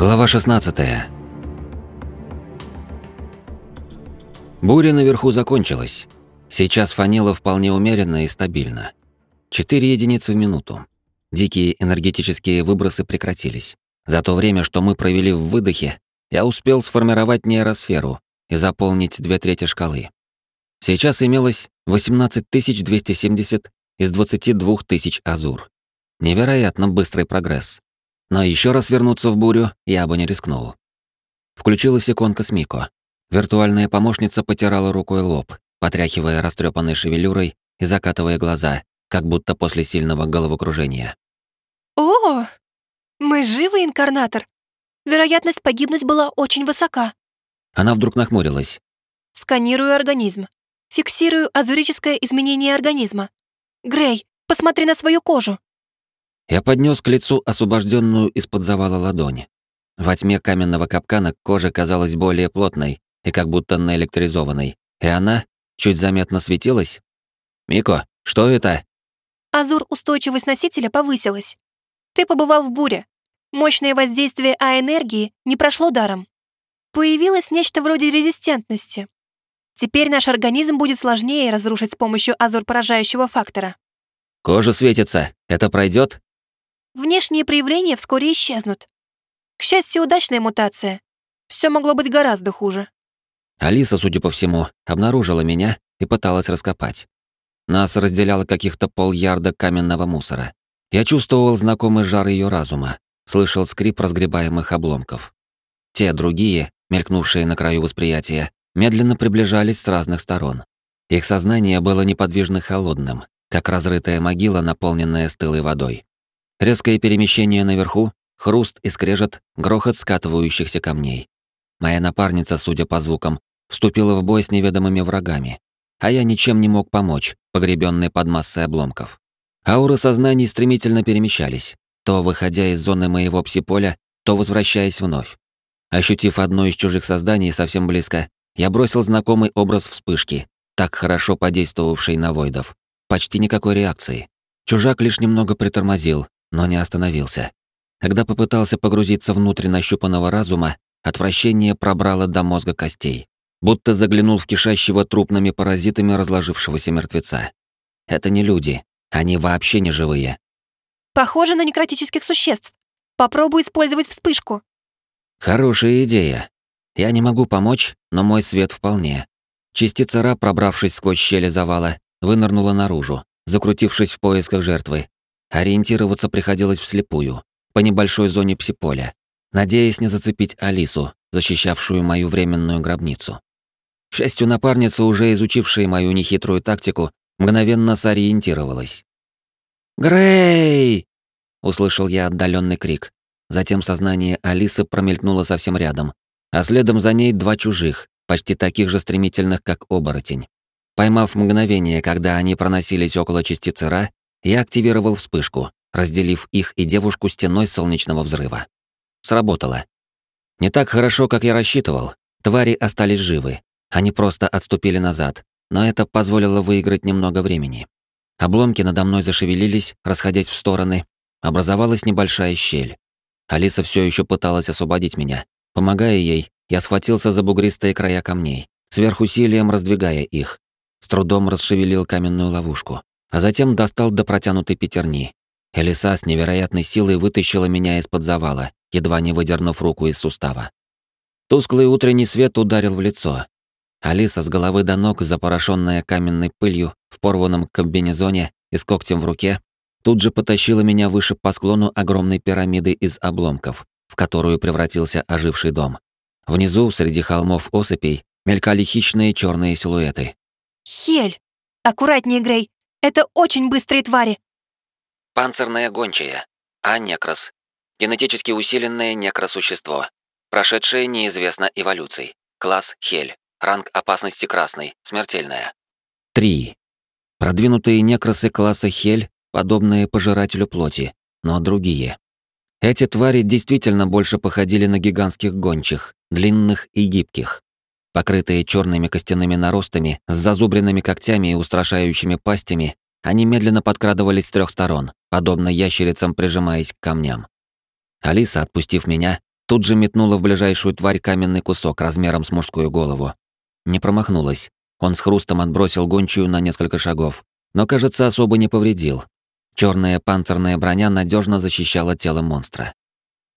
Глава 16. Буря наверху закончилась. Сейчас фанило вполне умеренно и стабильно. 4 единицы в минуту. Дикие энергетические выбросы прекратились. За то время, что мы провели в выдохе, я успел сформировать нейросферу и заполнить две трети шкалы. Сейчас имелось 18270 из 22 тысяч азур. Невероятно быстрый прогресс. Но еще раз вернуться в бурю я бы не рискнул. Включилась иконка с Мико. Виртуальная помощница потирала рукой лоб, потряхивая растрепанной шевелюрой и закатывая глаза, как будто после сильного головокружения. «О, мы живы, инкарнатор. Вероятность погибнуть была очень высока». Она вдруг нахмурилась. «Сканирую организм. Фиксирую азурическое изменение организма. Грей, посмотри на свою кожу». Я поднес к лицу освобожденную из-под завала ладони. Во тьме каменного капкана кожа казалась более плотной и как будто наэлектризованной, и она чуть заметно светилась. «Мико, что это?» Азур устойчивость носителя повысилась. Ты побывал в буре. Мощное воздействие А-энергии не прошло даром. Появилось нечто вроде резистентности. Теперь наш организм будет сложнее разрушить с помощью азур поражающего фактора. Кожа светится. Это пройдет? Внешние проявления вскоре исчезнут. К счастью, удачная мутация. Все могло быть гораздо хуже. Алиса, судя по всему, обнаружила меня и пыталась раскопать. Нас разделяло каких-то полярда каменного мусора. Я чувствовал знакомый жар ее разума, слышал скрип разгребаемых обломков. Те другие, мелькнувшие на краю восприятия, медленно приближались с разных сторон. Их сознание было неподвижно холодным, как разрытая могила, наполненная стылой водой. Резкое перемещение наверху, хруст и скрежет, грохот скатывающихся камней. Моя напарница, судя по звукам, вступила в бой с неведомыми врагами, а я ничем не мог помочь, погребенный под массой обломков. Ауры сознаний стремительно перемещались, то выходя из зоны моего псиполя, то возвращаясь вновь. Ощутив одно из чужих созданий совсем близко, я бросил знакомый образ вспышки, так хорошо подействовавший на войдов. Почти никакой реакции. Чужак лишь немного притормозил, но не остановился. Когда попытался погрузиться внутрь нащупанного разума, отвращение пробрало до мозга костей. Будто заглянул в кишащего трупными паразитами разложившегося мертвеца. Это не люди, они вообще не живые. Похоже на некротических существ. Попробуй использовать вспышку. Хорошая идея. Я не могу помочь, но мой свет вполне. Частица Ра, пробравшись сквозь щели завала, вынырнула наружу, закрутившись в поисках жертвы, Ориентироваться приходилось вслепую, по небольшой зоне псиполя, надеясь не зацепить Алису, защищавшую мою временную гробницу. К счастью, напарница, уже изучившая мою нехитрую тактику, мгновенно сориентировалась. «Грей!» — услышал я отдаленный крик. Затем сознание Алисы промелькнуло совсем рядом, а следом за ней два чужих, почти таких же стремительных, как оборотень. Поймав мгновение, когда они проносились около частицы Ра, я активировал вспышку, разделив их и девушку стеной солнечного взрыва. Сработало. Не так хорошо, как я рассчитывал. Твари остались живы. Они просто отступили назад, но это позволило выиграть немного времени. Обломки надо мной зашевелились, расходясь в стороны. Образовалась небольшая щель. Алиса все еще пыталась освободить меня. Помогая ей, я схватился за бугристые края камней, сверхусилием раздвигая их. С трудом расшевелил каменную ловушку а затем достал до протянутой пятерни. Элиса с невероятной силой вытащила меня из-под завала, едва не выдернув руку из сустава. Тусклый утренний свет ударил в лицо. Алиса с головы до ног, запорошенная каменной пылью, в порванном комбинезоне и с когтем в руке, тут же потащила меня выше по склону огромной пирамиды из обломков, в которую превратился оживший дом. Внизу, среди холмов осыпей, мелькали хищные черные силуэты. «Хель! Аккуратнее, Грей! Это очень быстрые твари. Панцирная гончая. А некрос. Генетически усиленное некросущество. Прошедшее неизвестно эволюций. Класс Хель. Ранг опасности красный. Смертельная. 3. Продвинутые некросы класса Хель, подобные пожирателю плоти, но другие. Эти твари действительно больше походили на гигантских гончих, длинных и гибких. Покрытые черными костяными наростами, с зазубренными когтями и устрашающими пастями, они медленно подкрадывались с трех сторон, подобно ящерицам прижимаясь к камням. Алиса, отпустив меня, Тут же метнула в ближайшую тварь каменный кусок размером с мужскую голову. Не промахнулась. Он с хрустом отбросил гончую на несколько шагов, но, кажется, особо не повредил. Черная панцирная броня надежно защищала тело монстра.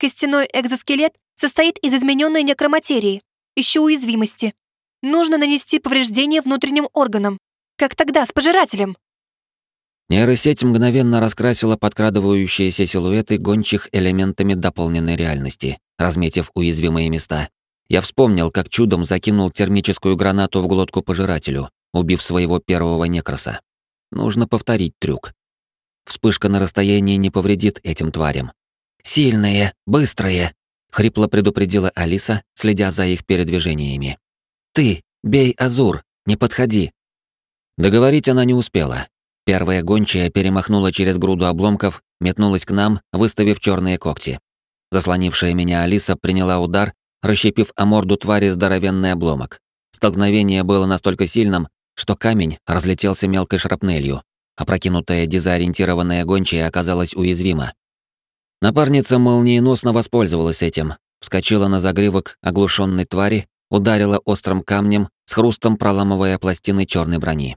Костяной экзоскелет состоит из измененной некроматерии, еще уязвимости. Нужно нанести повреждение внутренним органам, как тогда с пожирателем. Нейросеть мгновенно раскрасила подкрадывающиеся силуэты гончих элементами дополненной реальности, разметив уязвимые места. Я вспомнил, как чудом закинул термическую гранату в глотку пожирателю, убив своего первого некроса. Нужно повторить трюк. Вспышка на расстоянии не повредит этим тварям. «Сильные, быстрые!» — хрипло предупредила Алиса, следя за их передвижениями. «Ты, бей Азур, не подходи!» Договорить она не успела. Первая гончая перемахнула через груду обломков, метнулась к нам, выставив черные когти. Заслонившая меня Алиса приняла удар, расщепив о морду твари здоровенный обломок. Столкновение было настолько сильным, что камень разлетелся мелкой шрапнелью, а прокинутая дезориентированная гончая оказалась уязвима. Напарница молниеносно воспользовалась этим, вскочила на загривок оглушенной твари, ударила острым камнем, с хрустом проламывая пластины черной брони.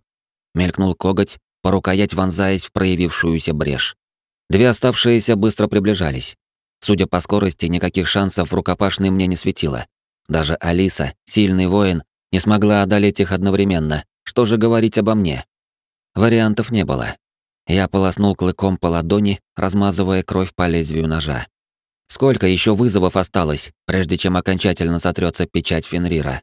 Мелькнул коготь, по рукоять вонзаясь в проявившуюся брешь. Две оставшиеся быстро приближались. Судя по скорости, никаких шансов рукопашной мне не светило. Даже Алиса, сильный воин, не смогла одолеть их одновременно. Что же говорить обо мне? Вариантов не было. Я полоснул клыком по ладони, размазывая кровь по лезвию ножа. Сколько еще вызовов осталось, прежде чем окончательно сотрется печать Фенрира?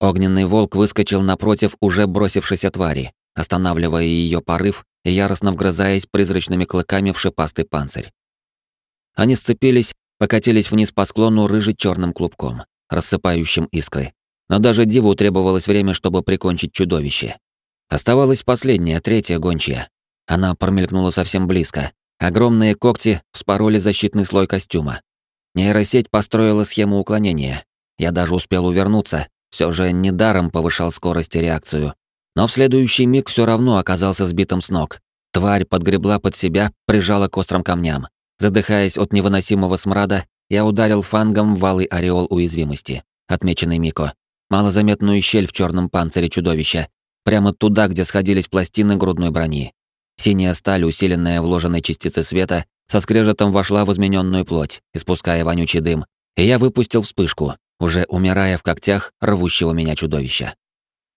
Огненный волк выскочил напротив уже бросившейся твари, останавливая ее порыв и яростно вгрызаясь призрачными клыками в шипастый панцирь. Они сцепились, покатились вниз по склону рыжий черным клубком, рассыпающим искры. Но даже Диву требовалось время, чтобы прикончить чудовище. Оставалась последняя, третья гончая. Она промелькнула совсем близко. Огромные когти вспороли защитный слой костюма. Нейросеть построила схему уклонения. Я даже успел увернуться, все же недаром повышал скорость и реакцию, но в следующий миг все равно оказался сбитым с ног. Тварь подгребла под себя, прижала к острым камням. Задыхаясь от невыносимого смрада, я ударил фангом в валый ореол уязвимости, отмеченный Мико. Малозаметную щель в черном панцире чудовища, прямо туда, где сходились пластины грудной брони. Синяя сталь, усиленная вложенной частицей света, со скрежетом вошла в измененную плоть, испуская вонючий дым, и я выпустил вспышку, уже умирая в когтях рвущего меня чудовища.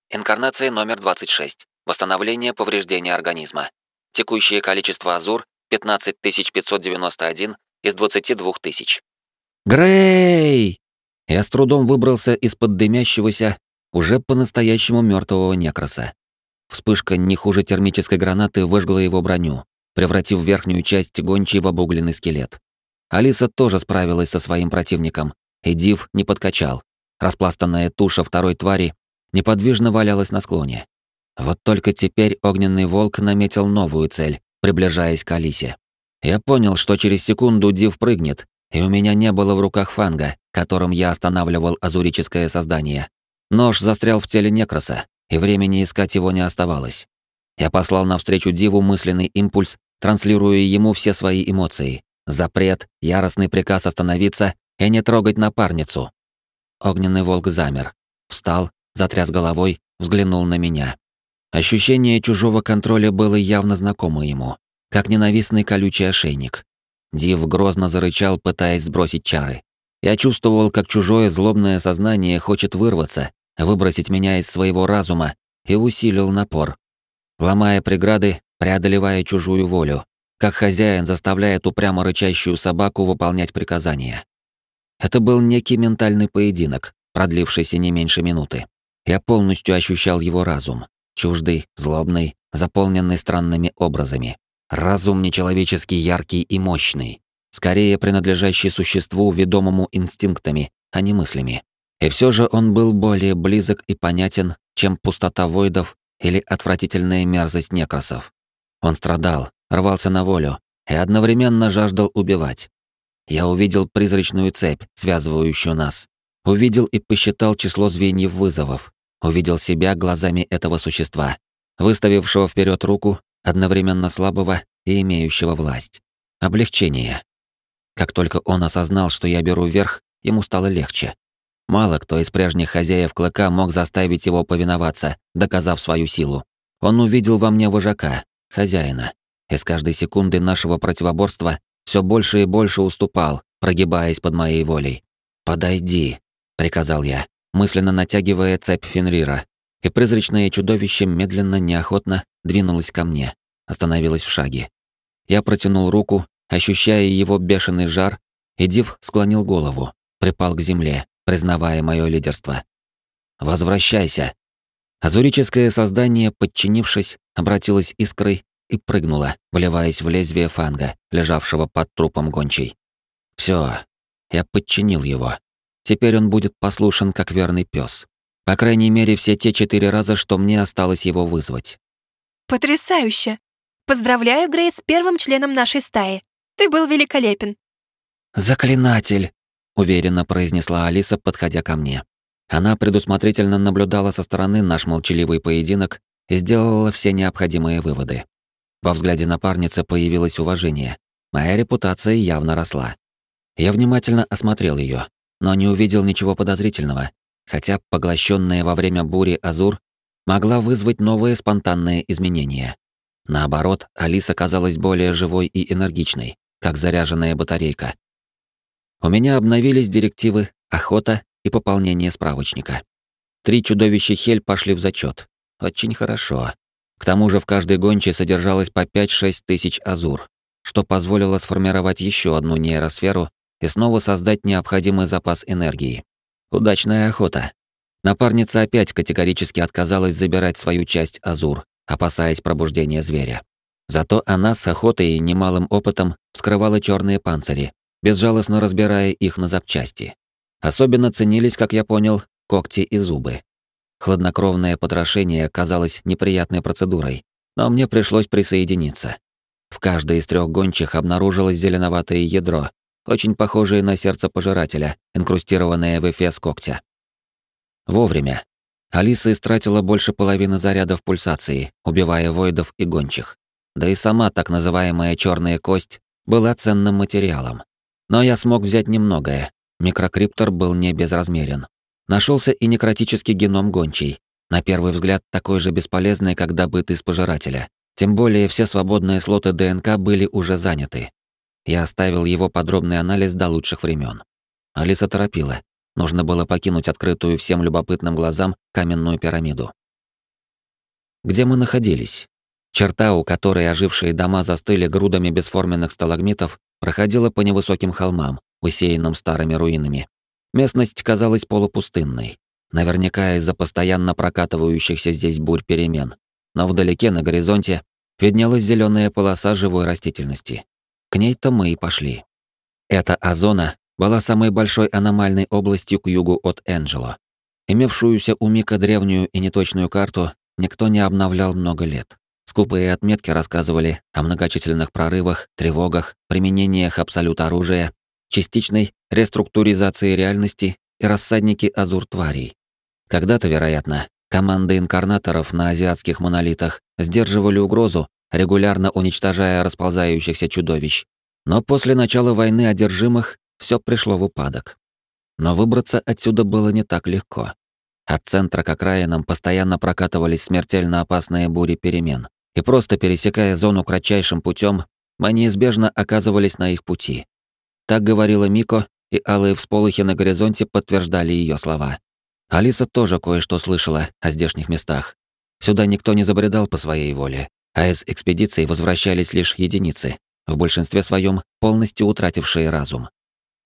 Инкарнация номер 26. Восстановление повреждения организма. Текущее количество азур 15591 из 22 тысяч. Грей! Я с трудом выбрался из-под дымящегося, уже по-настоящему мертвого некроса. Вспышка не хуже термической гранаты выжгла его броню, превратив верхнюю часть гончей в обугленный скелет. Алиса тоже справилась со своим противником, и Див не подкачал. Распластанная туша второй твари неподвижно валялась на склоне. Вот только теперь огненный волк наметил новую цель, приближаясь к Алисе. Я понял, что через секунду Див прыгнет, и у меня не было в руках фанга, которым я останавливал азурическое создание. Нож застрял в теле некроса, и времени искать его не оставалось. Я послал навстречу Диву мысленный импульс, транслируя ему все свои эмоции. Запрет, яростный приказ остановиться и не трогать напарницу. Огненный волк замер, встал затряс головой, взглянул на меня. Ощущение чужого контроля было явно знакомо ему, как ненавистный колючий ошейник. Див грозно зарычал, пытаясь сбросить чары. Я чувствовал, как чужое злобное сознание хочет вырваться, выбросить меня из своего разума, и усилил напор. Ломая преграды, преодолевая чужую волю, как хозяин заставляет упрямо рычащую собаку выполнять приказания. Это был некий ментальный поединок, продлившийся не меньше минуты. Я полностью ощущал его разум, чуждый, злобный, заполненный странными образами. Разум нечеловечески яркий и мощный, скорее принадлежащий существу, ведомому инстинктами, а не мыслями. И все же он был более близок и понятен, чем пустота войдов или отвратительная мерзость некросов. Он страдал, рвался на волю и одновременно жаждал убивать. Я увидел призрачную цепь, связывающую нас. Увидел и посчитал число звеньев вызовов увидел себя глазами этого существа, выставившего вперед руку, одновременно слабого и имеющего власть. Облегчение. Как только он осознал, что я беру верх, ему стало легче. Мало кто из прежних хозяев клыка мог заставить его повиноваться, доказав свою силу. Он увидел во мне вожака, хозяина, и с каждой секунды нашего противоборства все больше и больше уступал, прогибаясь под моей волей. «Подойди», — приказал я, мысленно натягивая цепь Фенрира, и призрачное чудовище медленно, неохотно двинулось ко мне, остановилось в шаге. Я протянул руку, ощущая его бешеный жар, и Див склонил голову, припал к земле, признавая мое лидерство. «Возвращайся!» Азурическое создание, подчинившись, обратилось искрой и прыгнуло, вливаясь в лезвие фанга, лежавшего под трупом гончей. Все, я подчинил его. Теперь он будет послушен, как верный пес. По крайней мере, все те четыре раза, что мне осталось его вызвать. Потрясающе! Поздравляю, Грейс, с первым членом нашей стаи. Ты был великолепен. Заклинатель, уверенно произнесла Алиса, подходя ко мне. Она предусмотрительно наблюдала со стороны наш молчаливый поединок и сделала все необходимые выводы. Во взгляде напарницы появилось уважение. Моя репутация явно росла. Я внимательно осмотрел ее, но не увидел ничего подозрительного, хотя поглощенная во время бури Азур могла вызвать новые спонтанные изменения. Наоборот, Алиса казалась более живой и энергичной, как заряженная батарейка. У меня обновились директивы охота и пополнение справочника. Три чудовища Хель пошли в зачет. Очень хорошо. К тому же в каждой гонче содержалось по 5-6 тысяч азур, что позволило сформировать еще одну нейросферу и снова создать необходимый запас энергии. Удачная охота. Напарница опять категорически отказалась забирать свою часть азур, опасаясь пробуждения зверя. Зато она с охотой и немалым опытом вскрывала черные панцири, безжалостно разбирая их на запчасти. Особенно ценились, как я понял, когти и зубы. Хладнокровное потрошение казалось неприятной процедурой, но мне пришлось присоединиться. В каждой из трех гончих обнаружилось зеленоватое ядро, очень похожее на сердце пожирателя, инкрустированное в эфес когтя. Вовремя. Алиса истратила больше половины зарядов пульсации, убивая воидов и гончих. Да и сама так называемая черная кость была ценным материалом. Но я смог взять немногое. Микрокриптор был не безразмерен. Нашелся и некротический геном гончий, на первый взгляд такой же бесполезный, как добытый из пожирателя. Тем более все свободные слоты ДНК были уже заняты. Я оставил его подробный анализ до лучших времен. Алиса торопила. Нужно было покинуть открытую всем любопытным глазам каменную пирамиду. Где мы находились? Черта, у которой ожившие дома застыли грудами бесформенных сталагмитов, проходила по невысоким холмам, усеянным старыми руинами. Местность казалась полупустынной, наверняка из-за постоянно прокатывающихся здесь бурь перемен. Но вдалеке на горизонте виднелась зеленая полоса живой растительности. К ней-то мы и пошли. Эта озона была самой большой аномальной областью к югу от Энджело. Имевшуюся у Мика древнюю и неточную карту никто не обновлял много лет. Скупые отметки рассказывали о многочисленных прорывах, тревогах, применениях абсолют оружия, частичной реструктуризации реальности и рассаднике азур-тварей. Когда-то, вероятно, команды инкарнаторов на азиатских монолитах сдерживали угрозу, регулярно уничтожая расползающихся чудовищ. Но после начала войны одержимых все пришло в упадок. Но выбраться отсюда было не так легко. От центра к окраинам постоянно прокатывались смертельно опасные бури перемен, и просто пересекая зону кратчайшим путем, мы неизбежно оказывались на их пути. Так говорила Мико, и алые всполохи на горизонте подтверждали ее слова. Алиса тоже кое-что слышала о здешних местах. Сюда никто не забредал по своей воле, а из экспедиций возвращались лишь единицы, в большинстве своем полностью утратившие разум.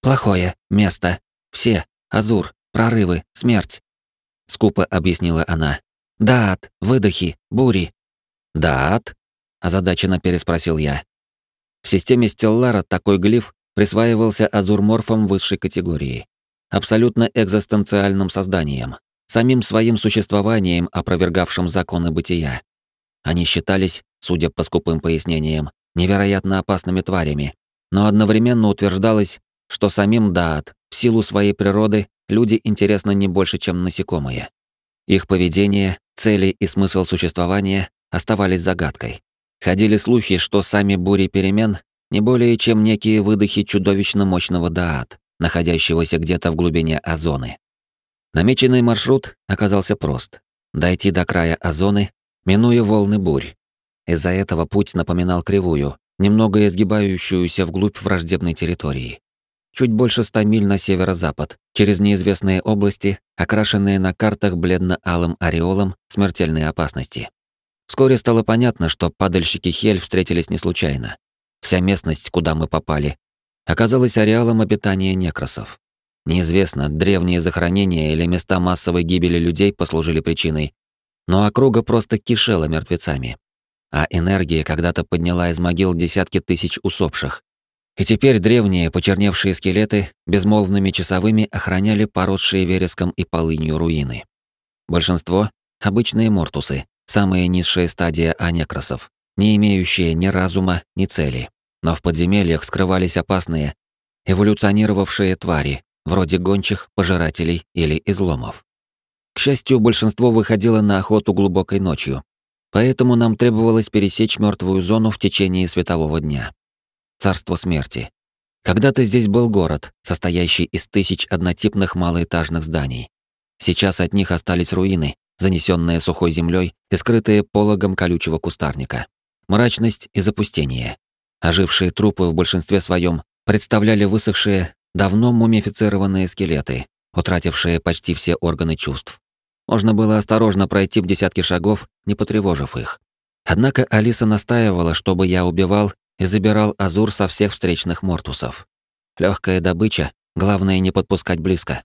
«Плохое место. Все. Азур. Прорывы. Смерть», — скупо объяснила она. «Даат. Выдохи. Бури». «Даат?» — озадаченно переспросил я. В системе Стеллара такой глиф присваивался азурморфом высшей категории, абсолютно экзистенциальным созданием, самим своим существованием опровергавшим законы бытия. Они считались, судя по скупым пояснениям, невероятно опасными тварями, но одновременно утверждалось, что самим Даат, в силу своей природы, люди интересны не больше, чем насекомые. Их поведение, цели и смысл существования оставались загадкой. Ходили слухи, что сами бури перемен не более чем некие выдохи чудовищно мощного Даат, находящегося где-то в глубине озоны. Намеченный маршрут оказался прост. Дойти до края озоны, минуя волны бурь. Из-за этого путь напоминал кривую, немного изгибающуюся вглубь враждебной территории. Чуть больше ста миль на северо-запад, через неизвестные области, окрашенные на картах бледно-алым ореолом смертельной опасности. Вскоре стало понятно, что падальщики Хель встретились не случайно. Вся местность, куда мы попали, оказалась ареалом обитания некросов. Неизвестно, древние захоронения или места массовой гибели людей послужили причиной, но округа просто кишела мертвецами. А энергия когда-то подняла из могил десятки тысяч усопших. И теперь древние, почерневшие скелеты безмолвными часовыми охраняли поросшие вереском и полынью руины. Большинство — обычные мортусы, самая низшая стадия анекросов, не имеющие ни разума, ни цели. Но в подземельях скрывались опасные, эволюционировавшие твари, вроде гончих, пожирателей или изломов. К счастью, большинство выходило на охоту глубокой ночью, поэтому нам требовалось пересечь мертвую зону в течение светового дня. Царство смерти. Когда-то здесь был город, состоящий из тысяч однотипных малоэтажных зданий. Сейчас от них остались руины, занесенные сухой землей и скрытые пологом колючего кустарника. Мрачность и запустение. Ожившие трупы в большинстве своем представляли высохшие, давно мумифицированные скелеты, утратившие почти все органы чувств. Можно было осторожно пройти в десятки шагов, не потревожив их. Однако Алиса настаивала, чтобы я убивал и забирал Азур со всех встречных мортусов. Легкая добыча, главное не подпускать близко.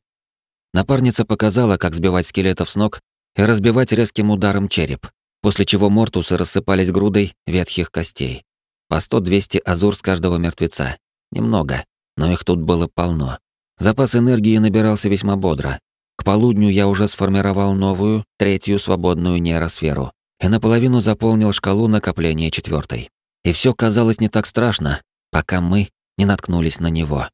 Напарница показала, как сбивать скелетов с ног и разбивать резким ударом череп, после чего мортусы рассыпались грудой ветхих костей. По 100-200 азур с каждого мертвеца. Немного, но их тут было полно. Запас энергии набирался весьма бодро. К полудню я уже сформировал новую, третью свободную нейросферу и наполовину заполнил шкалу накопления четвертой. И все казалось не так страшно, пока мы не наткнулись на него.